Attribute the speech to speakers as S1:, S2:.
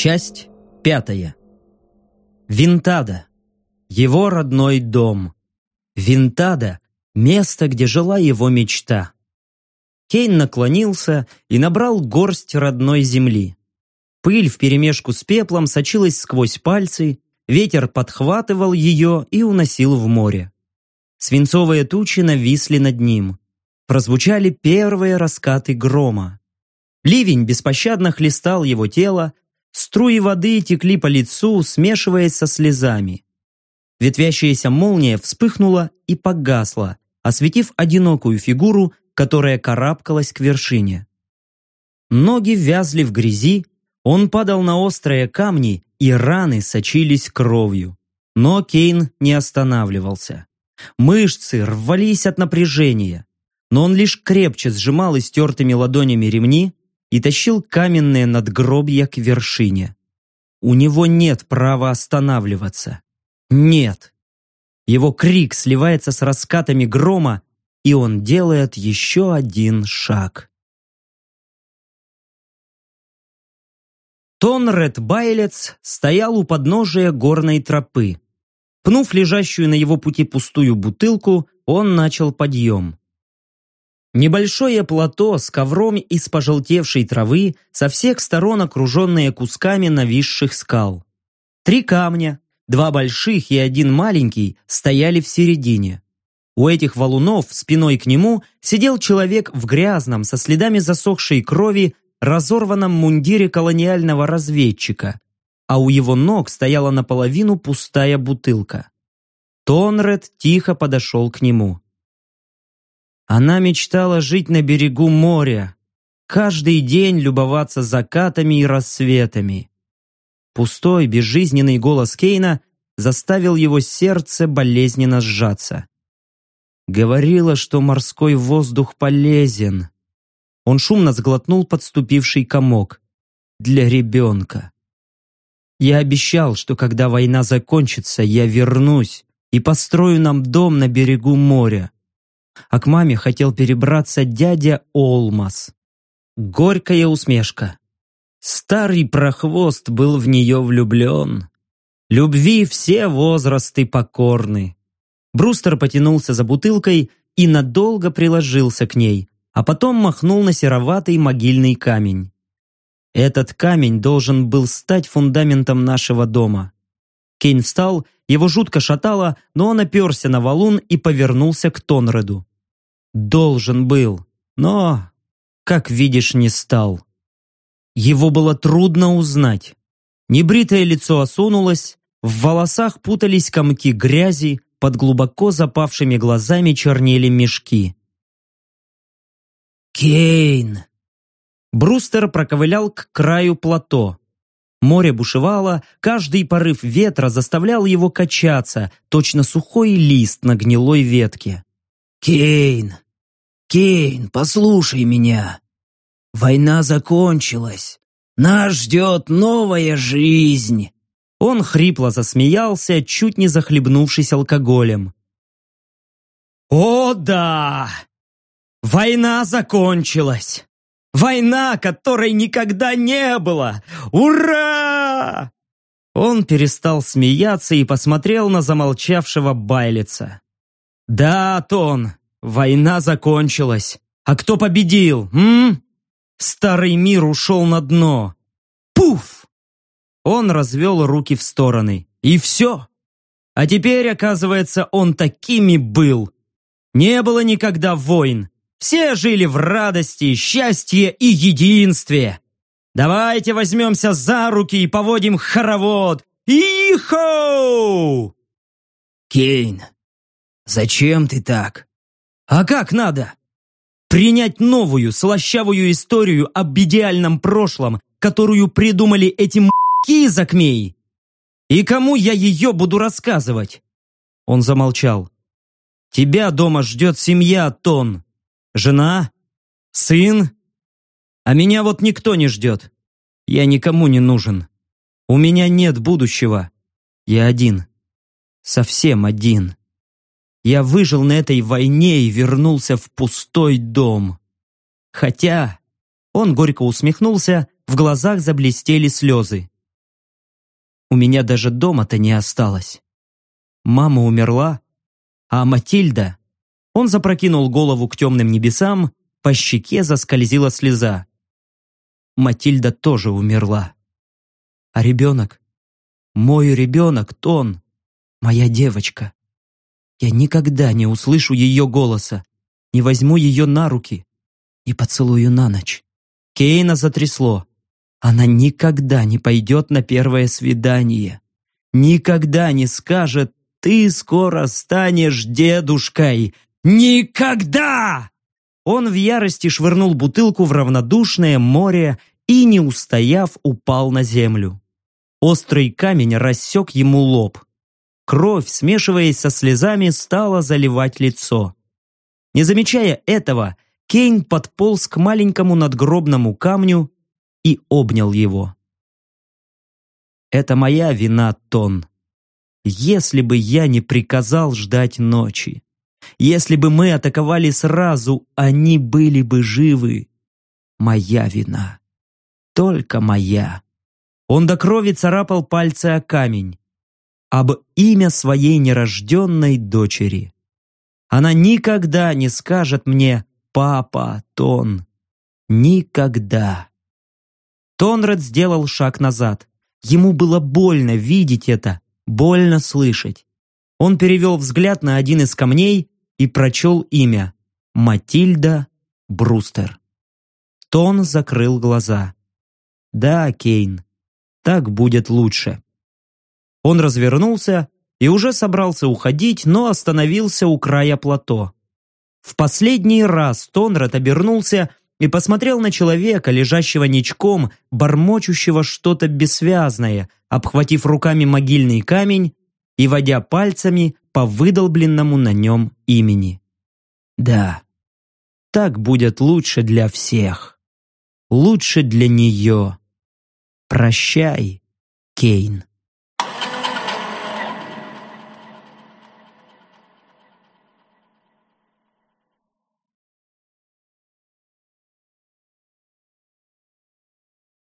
S1: Часть пятая. Винтада. Его родной дом. Винтада – место, где жила его мечта. Кейн наклонился и набрал горсть родной земли. Пыль вперемешку с пеплом сочилась сквозь пальцы, ветер подхватывал ее и уносил в море. Свинцовые тучи нависли над ним. Прозвучали первые раскаты грома. Ливень беспощадно хлестал его тело, струи воды текли по лицу, смешиваясь со слезами. Ветвящаяся молния вспыхнула и погасла, осветив одинокую фигуру, которая карабкалась к вершине. Ноги вязли в грязи, он падал на острые камни, и раны сочились кровью. Но Кейн не останавливался. Мышцы рвались от напряжения, но он лишь крепче сжимал истертыми ладонями ремни и тащил каменные надгробья к вершине. У него нет права останавливаться. Нет. Его крик сливается с раскатами грома, и он делает еще один шаг. Тонред Байлец стоял у подножия горной тропы. Пнув лежащую на его пути пустую бутылку, он начал подъем. Небольшое плато с ковром из пожелтевшей травы, со всех сторон окруженное кусками нависших скал. Три камня, два больших и один маленький, стояли в середине. У этих валунов спиной к нему сидел человек в грязном, со следами засохшей крови, разорванном мундире колониального разведчика, а у его ног стояла наполовину пустая бутылка. Тонред тихо подошел к нему. Она мечтала жить на берегу моря, каждый день любоваться закатами и рассветами. Пустой, безжизненный голос Кейна заставил его сердце болезненно сжаться. Говорила, что морской воздух полезен. Он шумно сглотнул подступивший комок. Для ребенка. Я обещал, что когда война закончится, я вернусь и построю нам дом на берегу моря а к маме хотел перебраться дядя Олмас. Горькая усмешка. Старый прохвост был в нее влюблен. Любви все возрасты покорны. Брустер потянулся за бутылкой и надолго приложился к ней, а потом махнул на сероватый могильный камень. Этот камень должен был стать фундаментом нашего дома. Кейн встал, его жутко шатало, но он оперся на валун и повернулся к Тонреду. Должен был, но, как видишь, не стал. Его было трудно узнать. Небритое лицо осунулось, в волосах путались комки грязи, под глубоко запавшими глазами чернели мешки. «Кейн!» Брустер проковылял к краю плато. Море бушевало, каждый порыв ветра заставлял его качаться, точно сухой лист на гнилой ветке. «Кейн! Кейн, послушай меня! Война закончилась! Нас ждет новая жизнь!» Он хрипло засмеялся, чуть не захлебнувшись алкоголем. «О да! Война закончилась! Война, которой никогда не было! Ура!» Он перестал смеяться и посмотрел на замолчавшего Байлица. «Да, Тон, война закончилась. А кто победил, м? Старый мир ушел на дно. Пуф!» Он развел руки в стороны. «И все. А теперь, оказывается, он такими был. Не было никогда войн. Все жили в радости, счастье и единстве. Давайте возьмемся за руки и поводим хоровод. Ихо! Кейн, Зачем ты так? А как надо? Принять новую, слащавую историю об идеальном прошлом, которую придумали эти м***ки из Акмеи? И кому я ее буду рассказывать? Он замолчал. Тебя дома ждет семья, Тон. Жена? Сын? А меня вот никто не ждет. Я никому не нужен. У меня нет будущего. Я один. Совсем один. Я выжил на этой войне и вернулся в пустой дом. Хотя... Он горько усмехнулся, в глазах заблестели слезы. У меня даже дома-то не осталось. Мама умерла, а Матильда... Он запрокинул голову к темным небесам, по щеке заскользила слеза. Матильда тоже умерла. А ребенок? Мой ребенок, Тон, моя девочка. Я никогда не услышу ее голоса, не возьму ее на руки, не поцелую на ночь. Кейна затрясло. Она никогда не пойдет на первое свидание. Никогда не скажет «Ты скоро станешь дедушкой». Никогда! Он в ярости швырнул бутылку в равнодушное море и, не устояв, упал на землю. Острый камень рассек ему лоб. Кровь, смешиваясь со слезами, стала заливать лицо. Не замечая этого, Кейн подполз к маленькому надгробному камню и обнял его. «Это моя вина, Тон. Если бы я не приказал ждать ночи, если бы мы атаковали сразу, они были бы живы. Моя вина. Только моя». Он до крови царапал пальцы о камень. Об имя своей нерожденной дочери. Она никогда не скажет мне «папа, Тон». Никогда. Тонред сделал шаг назад. Ему было больно видеть это, больно слышать. Он перевел взгляд на один из камней и прочел имя Матильда Брустер. Тон закрыл глаза. «Да, Кейн, так будет лучше». Он развернулся и уже собрался уходить, но остановился у края плато. В последний раз Тонрад обернулся и посмотрел на человека, лежащего ничком, бормочущего что-то бессвязное, обхватив руками могильный камень и водя пальцами по выдолбленному на нем имени. Да, так будет лучше для всех. Лучше для нее. Прощай, Кейн.